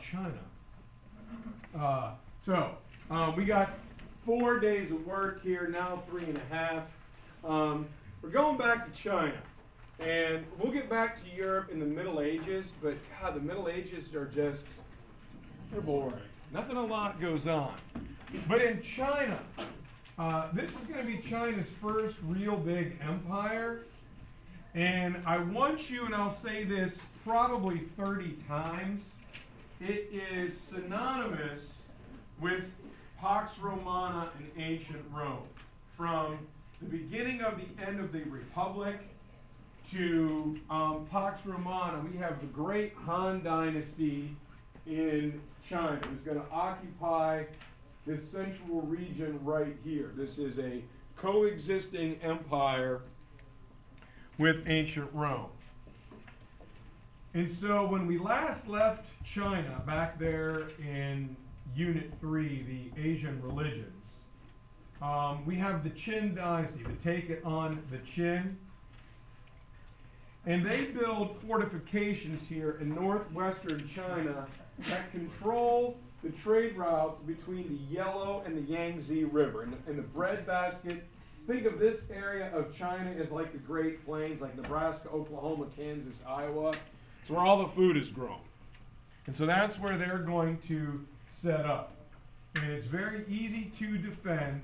about China. Uh, so uh, we got four days of work here, now three and a half. Um, we're going back to China. And we'll get back to Europe in the Middle Ages, but God, the Middle Ages are just, they're boring. Nothing a lot goes on. But in China, uh, this is going to be China's first real big empire. And I want you, and I'll say this probably 30 times, it is synonymous with Pax Romana in ancient Rome. From the beginning of the end of the Republic to um, Pax Romana, we have the great Han Dynasty in China, who's going to occupy this central region right here. This is a coexisting empire with ancient Rome. And so when we last left China, back there in Unit 3, the Asian religions, um, we have the Qin dynasty, to take it on the Qin. And they build fortifications here in northwestern China that control the trade routes between the Yellow and the Yangtze River. And the, and the breadbasket, think of this area of China as like the Great Plains, like Nebraska, Oklahoma, Kansas, Iowa. It's where all the food is grown. And so that's where they're going to set up. And it's very easy to defend.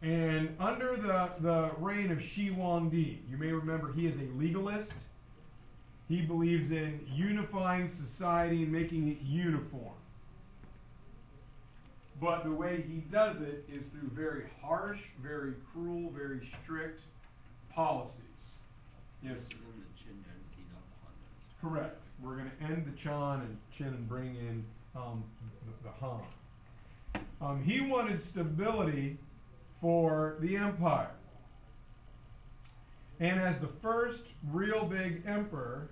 And under the, the reign of Shi Huangdi, you may remember he is a legalist. He believes in unifying society and making it uniform. But the way he does it is through very harsh, very cruel, very strict policies. Yes, sir. Correct. We're going to end the Chan and Qin and bring in um, the, the Han. Um, he wanted stability for the empire. And as the first real big emperor,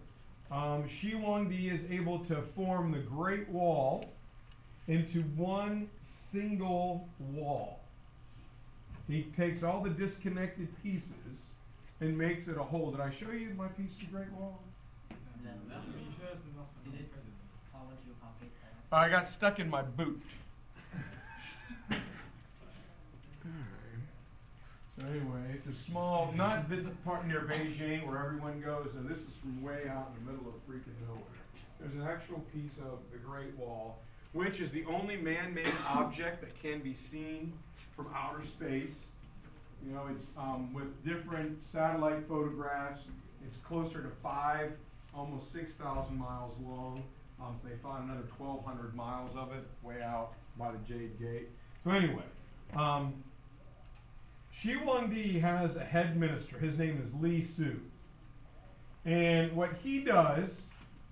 um, Shi Huangdi is able to form the Great Wall into one single wall. He takes all the disconnected pieces and makes it a whole. Did I show you my piece of Great Wall? I got stuck in my boot. So anyway, it's a small, not the part near Beijing where everyone goes, and this is from way out in the middle of freaking nowhere. There's an actual piece of the Great Wall, which is the only man-made object that can be seen from outer space. You know, it's um, with different satellite photographs. It's closer to five, almost 6,000 miles long. Um, they found another 1,200 miles of it way out by the Jade Gate. So anyway, um, Shi Huangdi has a head minister. His name is Li Su. And what he does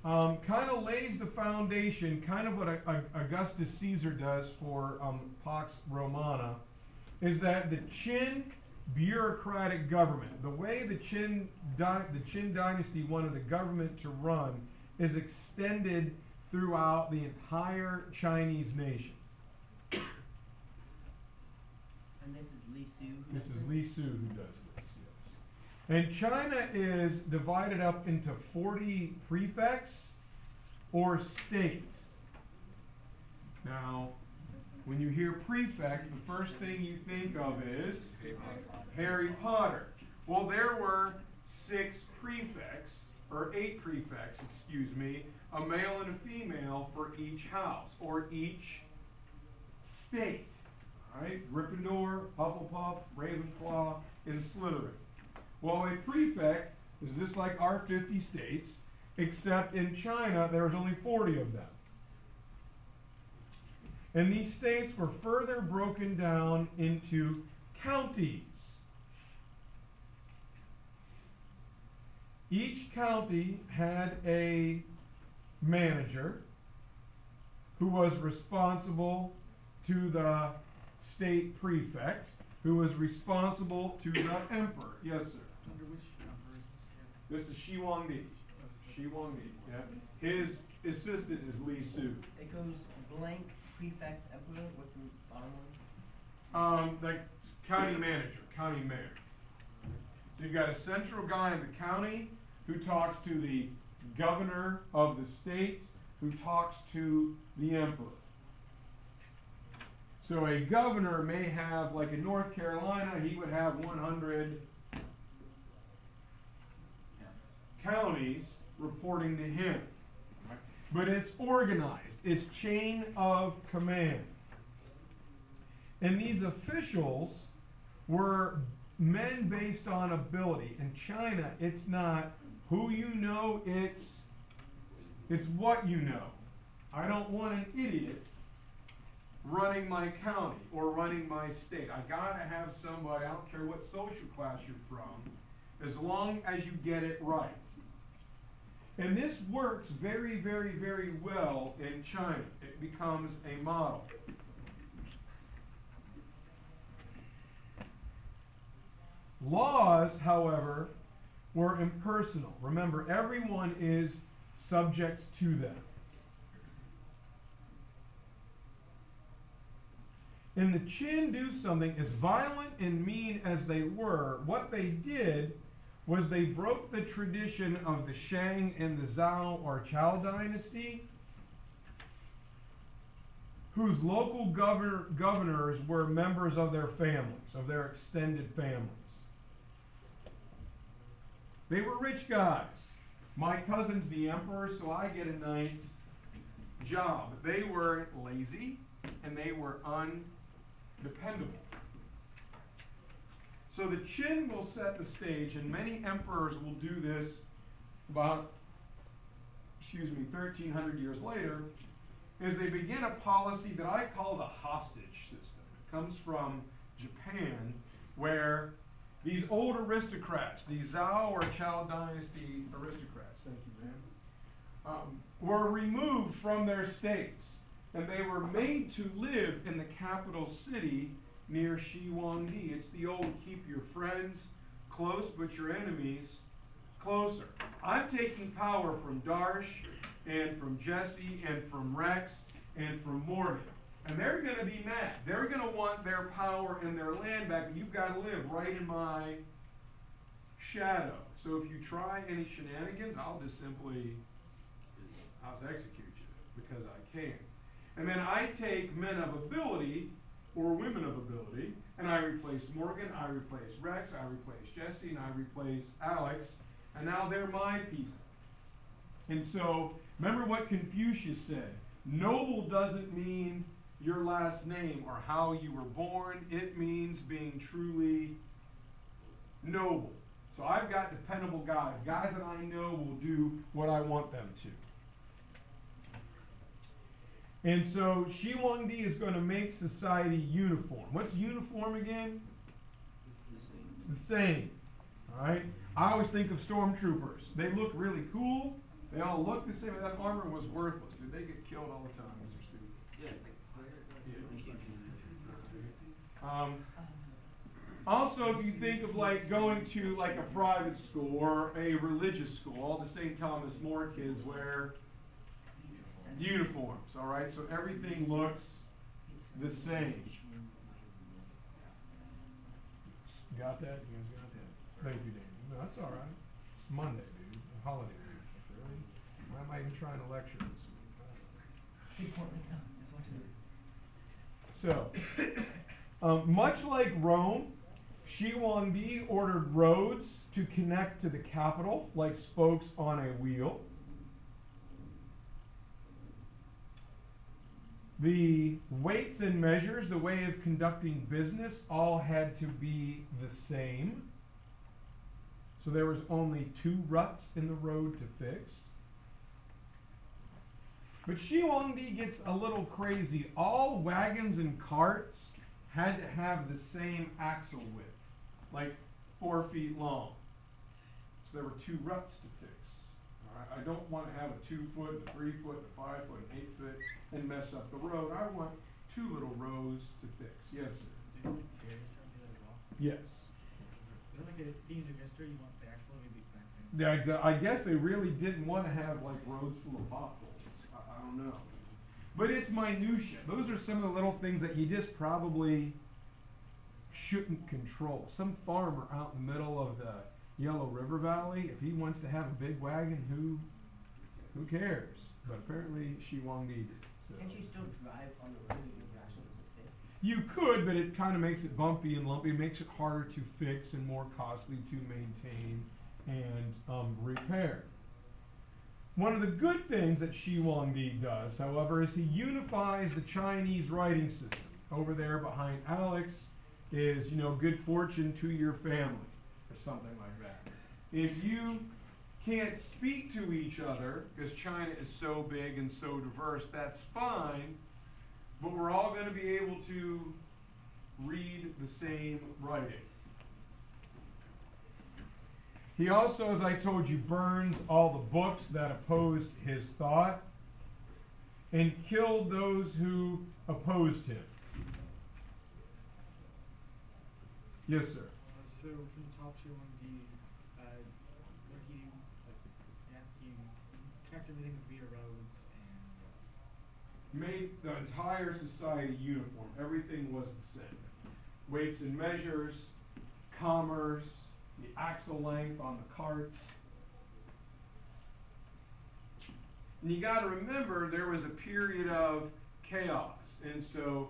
um, kind of lays the foundation, kind of what a, a Augustus Caesar does for um, Pax Romana, is that the Qin bureaucratic government, the way the Qin, di- the Qin dynasty wanted the government to run, is extended throughout the entire Chinese nation. And this is Li Su. who This is Li Su who does this, yes. And China is divided up into 40 prefects or states. Now, when you hear prefect, the first thing you think of is Harry Potter. Well, there were six prefects, or eight prefects, excuse me, a male and a female for each house or each state. All right, Gryffindor, Hufflepuff, Ravenclaw, and Slytherin. Well, a prefect is just like our 50 states, except in China there was only 40 of them. And these states were further broken down into counties. Each county had a manager who was responsible to the state prefect, who was responsible to the emperor. Yes, sir. Under which emperor is this? This is Shi Huangdi. Oh, Shi Huangdi. Yeah. His assistant is Li Su. It goes blank prefect emperor. What's the bottom one? Um, the county manager, county mayor. So you've got a central guy in the county who talks to the governor of the state, who talks to the emperor. So a governor may have, like in North Carolina, he would have 100 counties reporting to him. But it's organized, it's chain of command. And these officials were men based on ability. In China, it's not who you know, it's it's what you know. I don't want an idiot running my county or running my state. I gotta have somebody, I don't care what social class you're from, as long as you get it right. And this works very, very, very well in China. It becomes a model. Laws, however, were impersonal. Remember, everyone is subject to them. And the Qin do something as violent and mean as they were, what they did was they broke the tradition of the Shang and the Zhao or Chao dynasty, whose local governor, governors were members of their families, of their extended families. They were rich guys. My cousin's the emperor, so I get a nice job. They were lazy and they were undependable. So the Qin will set the stage, and many emperors will do this about, excuse me, 1300 years later, is they begin a policy that I call the hostage system. It comes from Japan, where these old aristocrats, these Zhao or Chao dynasty aristocrats, thank you, ma'am, um, were removed from their states, and they were made to live in the capital city near Shi Huangdi. It's the old keep your friends close but your enemies closer. I'm taking power from Darsh and from Jesse and from Rex and from Morgan. And they're going to be mad. They're going to want their power and their land back, and you've got to live right in my shadow. So if you try any shenanigans, I'll just simply I'll execute you because I can. And then I take men of ability or women of ability, and I replace Morgan, I replace Rex, I replace Jesse, and I replace Alex, and now they're my people. And so, remember what Confucius said noble doesn't mean your last name or how you were born, it means being truly noble. So I've got dependable guys, guys that I know will do what I want them to. And so Shi Huangdi is going to make society uniform. What's uniform again? It's the same. It's the same. All right. I always think of stormtroopers. They look really cool. They all look the same. That armor was worthless. Did they get killed all the time? Mr. are stupid. Um, also, if you think of like going to like a private school or a religious school, all the St. Thomas More kids wear uniforms, all right? So everything looks the same. Got that? You guys got that? Thank you, Danny. No, that's all right. It's Monday, dude. A holiday week. Really? Why am I even trying to lecture this week? Big let's go. Let's watch So, um, much like Rome, Shi Huangdi ordered roads to connect to the capital, like spokes on a wheel. The weights and measures, the way of conducting business, all had to be the same. So there was only two ruts in the road to fix. But Shi Huangdi gets a little crazy. All wagons and carts had to have the same axle width, like four feet long. So there were two ruts to fix. I don't want to have a two foot, a three foot, a five foot, an eight foot, and mess up the road. I want two little rows to fix. Yes, sir. Yes. Yeah, I guess they really didn't want to have like roads full of potholes. I, I don't know. But it's minutia. Those are some of the little things that you just probably shouldn't control. Some farmer out in the middle of the Yellow River Valley, if he wants to have a big wagon, who who cares? but apparently Shi Huangdi did. So. Can she still drive on the road even if actually doesn't fit? You could, but it kind of makes it bumpy and lumpy. It makes it harder to fix and more costly to maintain and um, repair. One of the good things that Shi Huangdi does, however, is he unifies the Chinese writing system. Over there behind Alex is, you know, good fortune to your family, or something like that. If you can't speak to each other, because China is so big and so diverse, that's fine, but we're all going to be able to read the same writing. He also, as I told you, burns all the books that opposed his thought and killed those who opposed him. Yes, sir. Uh, so two on the, uh, what he, like, yeah, he everything via roads and, uh, Made the entire society uniform. Everything was the same. Weights and measures, commerce, the axle length on the carts. And you got to remember there was a period of chaos, and so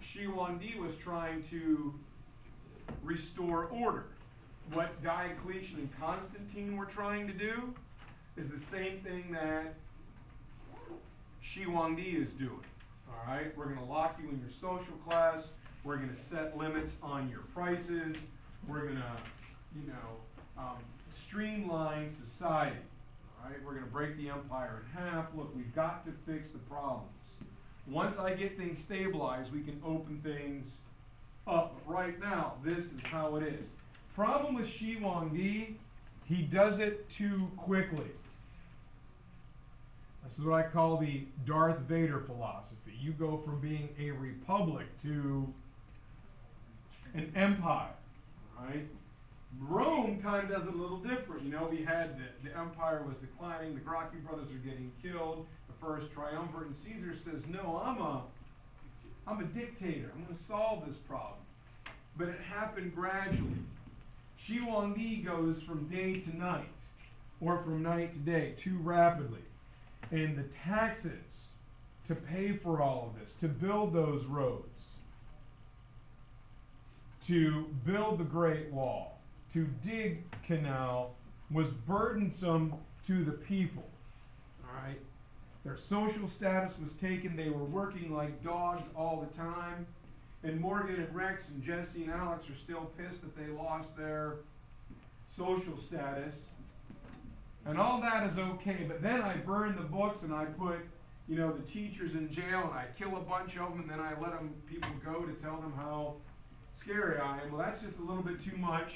Shi Huangdi was trying to restore order. What Diocletian and Constantine were trying to do is the same thing that Shi Huangdi is doing. All right, we're going to lock you in your social class. We're going to set limits on your prices. We're going to, you know, um, streamline society. All right, we're going to break the empire in half. Look, we've got to fix the problems. Once I get things stabilized, we can open things up. But right now, this is how it is. Problem with Shi Huangdi, he does it too quickly. This is what I call the Darth Vader philosophy. You go from being a republic to an empire, right? Rome kind of does it a little different. You know, we had the, the empire was declining, the Gracchi brothers are getting killed, the first triumvirate, and Caesar says, "No, I'm a, I'm a dictator. I'm going to solve this problem." But it happened gradually. Huangdi goes from day to night, or from night to day, too rapidly, and the taxes to pay for all of this, to build those roads, to build the Great Wall, to dig canal was burdensome to the people. All right? Their social status was taken. They were working like dogs all the time. And Morgan and Rex and Jesse and Alex are still pissed that they lost their social status. And all that is okay, but then I burn the books and I put, you know, the teachers in jail and I kill a bunch of them and then I let them people go to tell them how scary I am. Well, that's just a little bit too much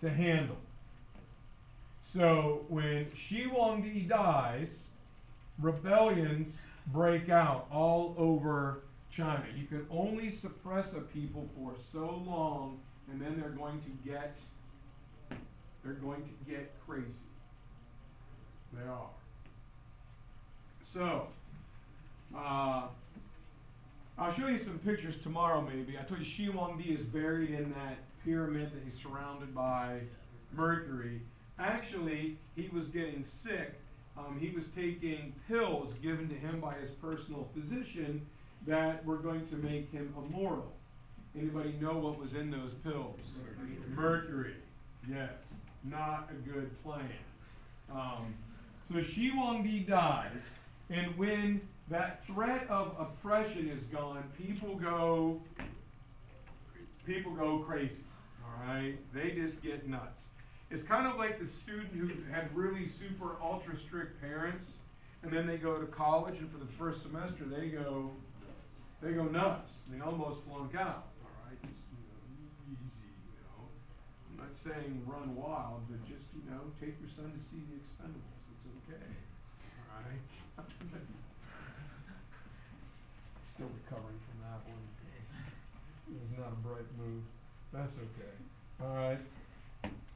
to handle. So when Shi Huangdi dies, rebellions break out all over China. You can only suppress a people for so long, and then they're going to get they're going to get crazy. They are. So, uh, I'll show you some pictures tomorrow, maybe. I told you Shi Huangdi is buried in that pyramid that he's surrounded by Mercury. Actually, he was getting sick. Um, he was taking pills given to him by his personal physician that were going to make him immortal. Anybody know what was in those pills? Mercury. Yes, not a good plan. Um, so Shi Huangdi dies, and when that threat of oppression is gone, people go people go crazy. All right, they just get nuts. It's kind of like the student who had really super ultra strict parents, and then they go to college, and for the first semester they go they go nuts. They almost flunk out. All right, just you know, easy. You know, I'm not saying run wild, but just you know, take your son to see the Expendables. It's okay. All right. Still recovering from that one. It was not a bright move. That's okay. All right.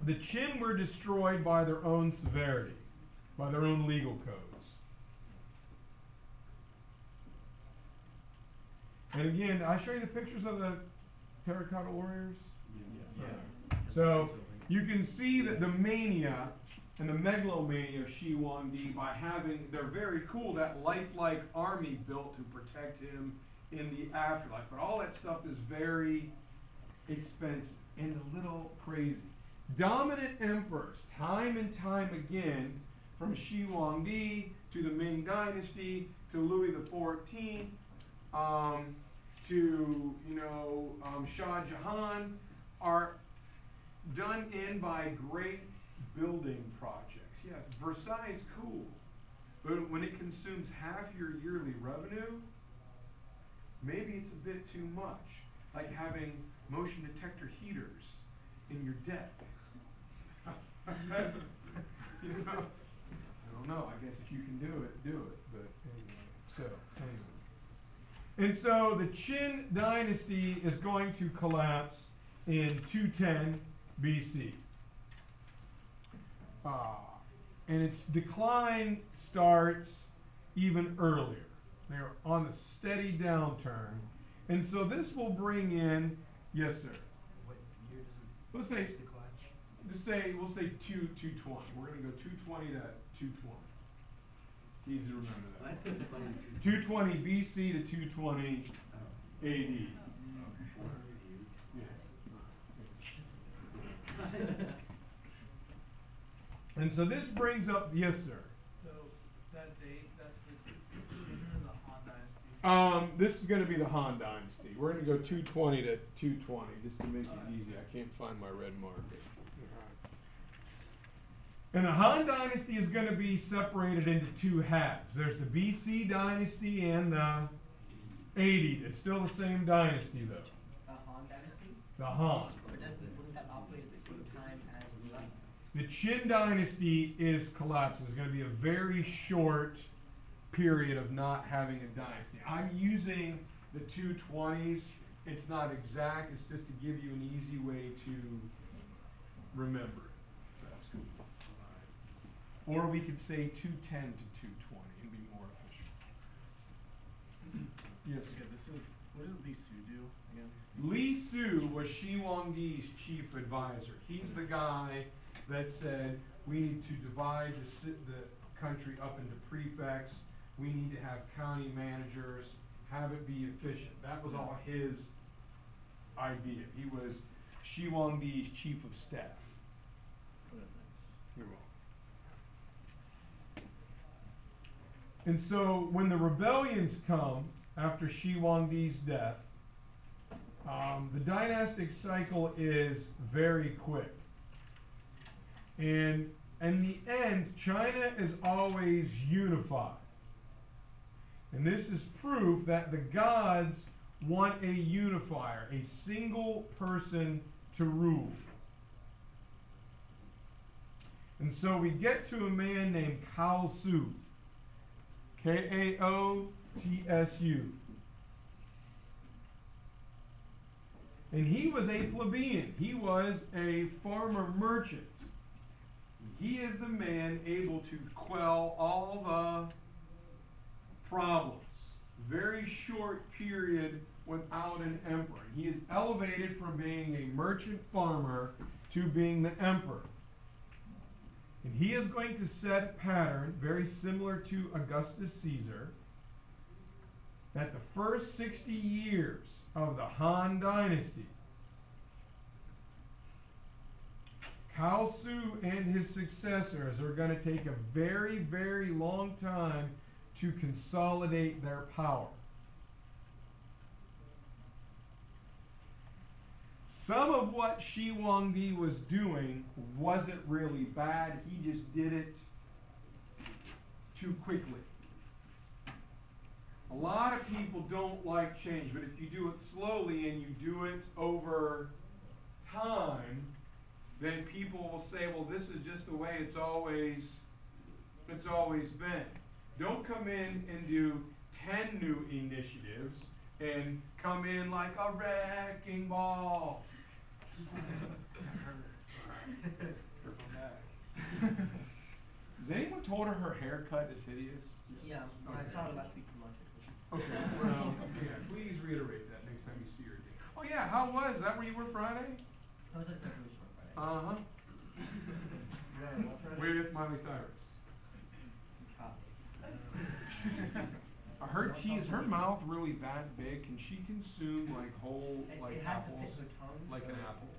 The Chin were destroyed by their own severity, by their own legal codes. And again, I show you the pictures of the terracotta warriors. Yeah. So you can see that the mania and the megalomania of Shi Huangdi by having, they're very cool, that lifelike army built to protect him in the afterlife. But all that stuff is very expensive and a little crazy. Dominant emperors, time and time again, from Shi Huangdi to the Ming Dynasty to Louis Fourteenth, um, to you know um, Shah Jahan, are done in by great building projects. Yes, Versailles is cool, but when it consumes half your yearly revenue, maybe it's a bit too much. Like having motion detector heaters in your deck. you know, I don't know. I guess if you can do it, do it. But anyway, so anyway. And so the Qin dynasty is going to collapse in 210 BC. Uh, and its decline starts even earlier. They're on a steady downturn. And so this will bring in, yes, sir. What year does it Let's say, decline? just say, we'll say two, two twenty. We're gonna go two twenty to two twenty. It's easy to remember that. put the funny Two twenty BC to two twenty AD. Yeah. And so this brings up, yes, sir. So that date, that's the the Han Dynasty. Um, this is gonna be the Han Dynasty. We're gonna go two twenty to two twenty, just to make it easy. I can't find my red marker. And the Han Dynasty is gonna be separated into two halves. There's the BC Dynasty and the 80. It's still the same dynasty though. The Han Dynasty? The Han. But doesn't, wouldn't that operate at the same time as the, Qin Dynasty is collapsing. There's gonna be a very short period of not having a dynasty. I'm using the two twenties. It's not exact, it's just to give you an easy way to remember it. That's cool. Or we could say two ten to two twenty and be more efficient. Yes. Okay, this is, what did Li Su do again? Li Su was Shi Huangdi's chief advisor. He's the guy that said, we need to divide the, the country up into prefects. We need to have county managers, have it be efficient. That was all his idea. He was Shi Huangdi's chief of staff. You're welcome. And so when the rebellions come after Shi Huangdi's death, um, the dynastic cycle is very quick. And in the end, China is always unified. And this is proof that the gods want a unifier, a single person to rule. And so we get to a man named Kao Su. K A O T S U. And he was a plebeian. He was a farmer merchant. He is the man able to quell all the problems. Very short period without an emperor. He is elevated from being a merchant farmer to being the emperor. And he is going to set a pattern very similar to Augustus Caesar that the first 60 years of the Han Dynasty, Kao Su and his successors are going to take a very, very long time to consolidate their power. Some of what Shi Huangdi was doing wasn't really bad. He just did it too quickly. A lot of people don't like change, but if you do it slowly and you do it over time, then people will say, well, this is just the way it's always it's always been. Don't come in and do 10 new initiatives and come in like a wrecking ball. Has anyone told her her haircut is hideous? yeah, when I Okay. saw it last week. Okay, well, yeah, please reiterate that next time you see her again. Oh yeah, how was, is that where you were Friday? I was like, that really short Uh-huh. Yeah, what Friday? with Miley Cyrus. Uh, Her teeth, her mouth really that big? Can she consume like whole It, like it has to apples? fit her tongue. like so an apple. it's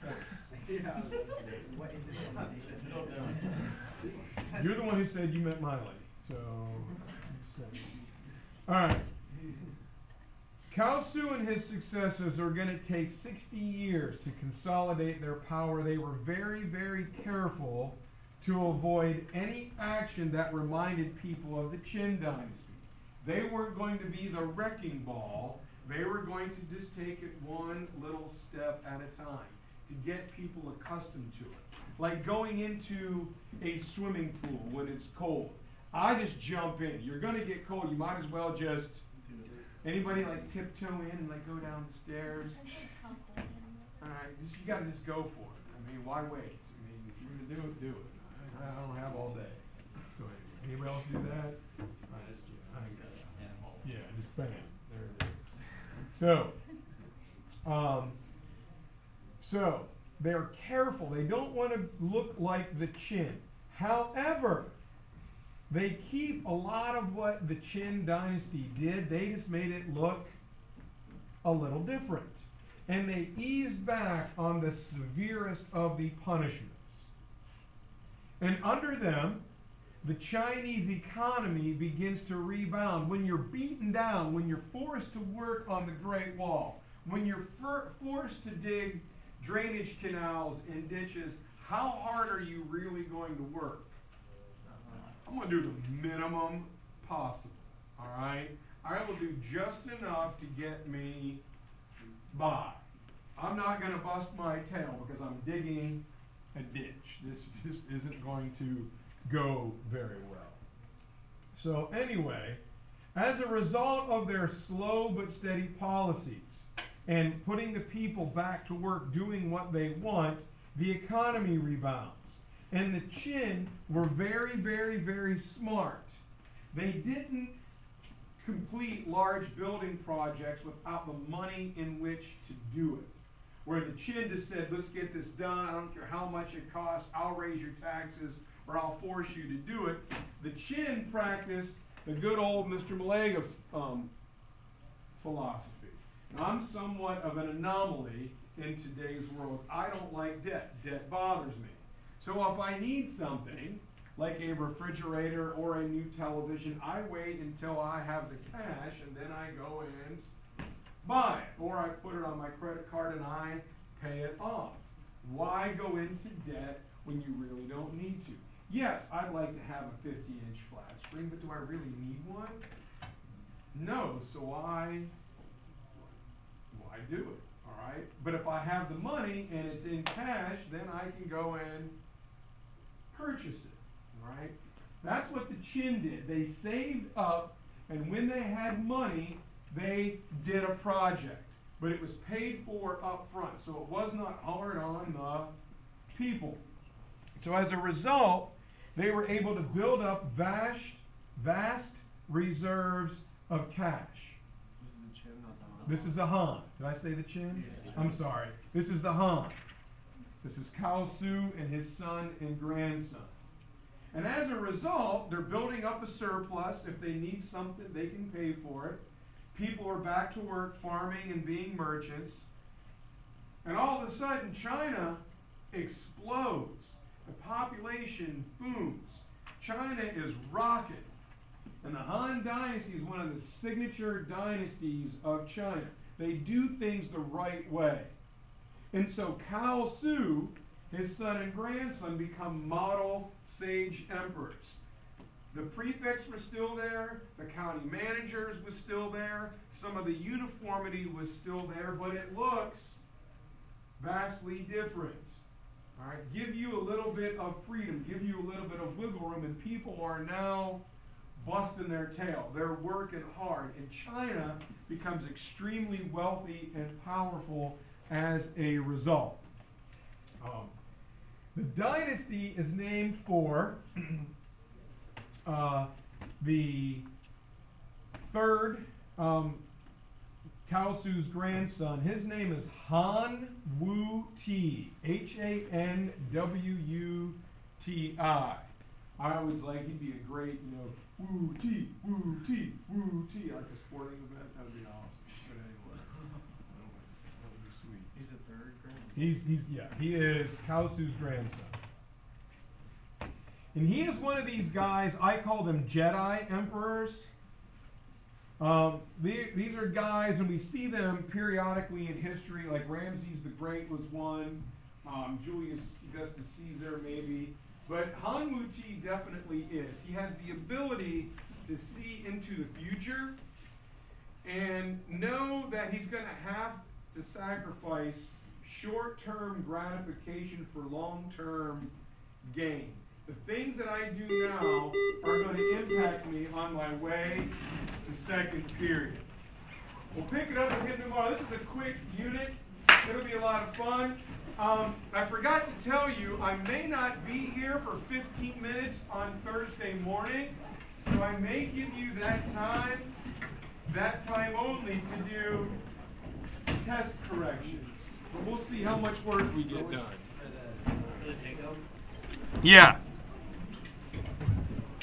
gotta be- What is this conversation? You're the one who said you met Miley, so. All right. Kaosu and his successors are going to take 60 years to consolidate their power. They were very, very careful to avoid any action that reminded people of the Qin dynasty. They weren't going to be the wrecking ball. They were going to just take it one little step at a time to get people accustomed to it. Like going into a swimming pool when it's cold. I just jump in. You're going to get cold. You might as well just Anybody like tiptoe in and like go down the stairs? All right, just, you got to just go for it. I mean, why wait? I mean, if you're gonna do it, do it. I, I don't have all day. So anyway, anybody else do that? I just, yeah, I ain't- yeah, just bam, there it is. So, um, so they're careful. They don't want to look like the Chin. However, they keep a lot of what the Qin dynasty did, they just made it look a little different. And they ease back on the severest of the punishments. And under them, the Chinese economy begins to rebound. When you're beaten down, when you're forced to work on the Great Wall, when you're for- forced to dig drainage canals and ditches, how hard are you really going to work? I'm going to do the minimum possible. All right? I will do just enough to get me by. I'm not going to bust my tail because I'm digging a ditch. This just isn't going to go very well. So, anyway, as a result of their slow but steady policies and putting the people back to work doing what they want, the economy rebounds. And the Chin were very, very, very smart. They didn't complete large building projects without the money in which to do it. Where the Chin just said, let's get this done, I don't care how much it costs, I'll raise your taxes or I'll force you to do it. The Chin practiced the good old Mr. Malaga um, philosophy. Now, I'm somewhat of an anomaly in today's world. I don't like debt. Debt bothers me. So if I need something, like a refrigerator or a new television, I wait until I have the cash and then I go and buy it. Or I put it on my credit card and I pay it off. Why go into debt when you really don't need to? Yes, I'd like to have a 50 inch flat screen, but do I really need one? No, so why, why do it? All right? But if I have the money and it's in cash, then I can go and purchase it. Right? That's what the Chin did. They saved up, and when they had money, they did a project. But it was paid for up front, so it was not hard on the people. So as a result, they were able to build up vast, vast reserves of cash. This is the Chin, not the Han. This is the Han. Did I say the Chin? I'm sorry. This is the Han. This is Kao Su and his son and grandson. And as a result, they're building up a surplus. If they need something, they can pay for it. People are back to work farming and being merchants. And all of a sudden, China explodes. The population booms. China is rocking. And the Han Dynasty is one of the signature dynasties of China. They do things the right way. And so Kao Su, his son and grandson, become model sage emperors. The prefects were still there, the county managers was still there, some of the uniformity was still there, but it looks vastly different. All right, give you a little bit of freedom, give you a little bit of wiggle room, and people are now busting their tail. They're working hard, and China becomes extremely wealthy and powerful as a result. Um, the dynasty is named for uh, the third um, Kalsu's grandson. His name is Han Wu Ti. H A N W U T I. I always like he'd be a great, you know, Wu Ti, Wu Ti, Wu Ti, like a sporting event. That'd be awesome. But anyway, that would be sweet. He's a third grade. He's, he's, yeah, he is Kalsu's grandson. And he is one of these guys, I call them Jedi emperors. Um, the- these are guys, and we see them periodically in history, like Ramses the Great was one, um, Julius Augustus Caesar, maybe. But Han Wu Ti definitely is. He has the ability to see into the future and know that he's going to have to sacrifice short term gratification for long term gain. The things that I do now are going to impact me on my way to second period. We'll pick it up again tomorrow. This is a quick unit. It'll be a lot of fun. Um, I forgot to tell you, I may not be here for 15 minutes on Thursday morning, so I may give you that time, that time only to do test corrections. But we'll see how much work we get done. For the, for the take home? Yeah.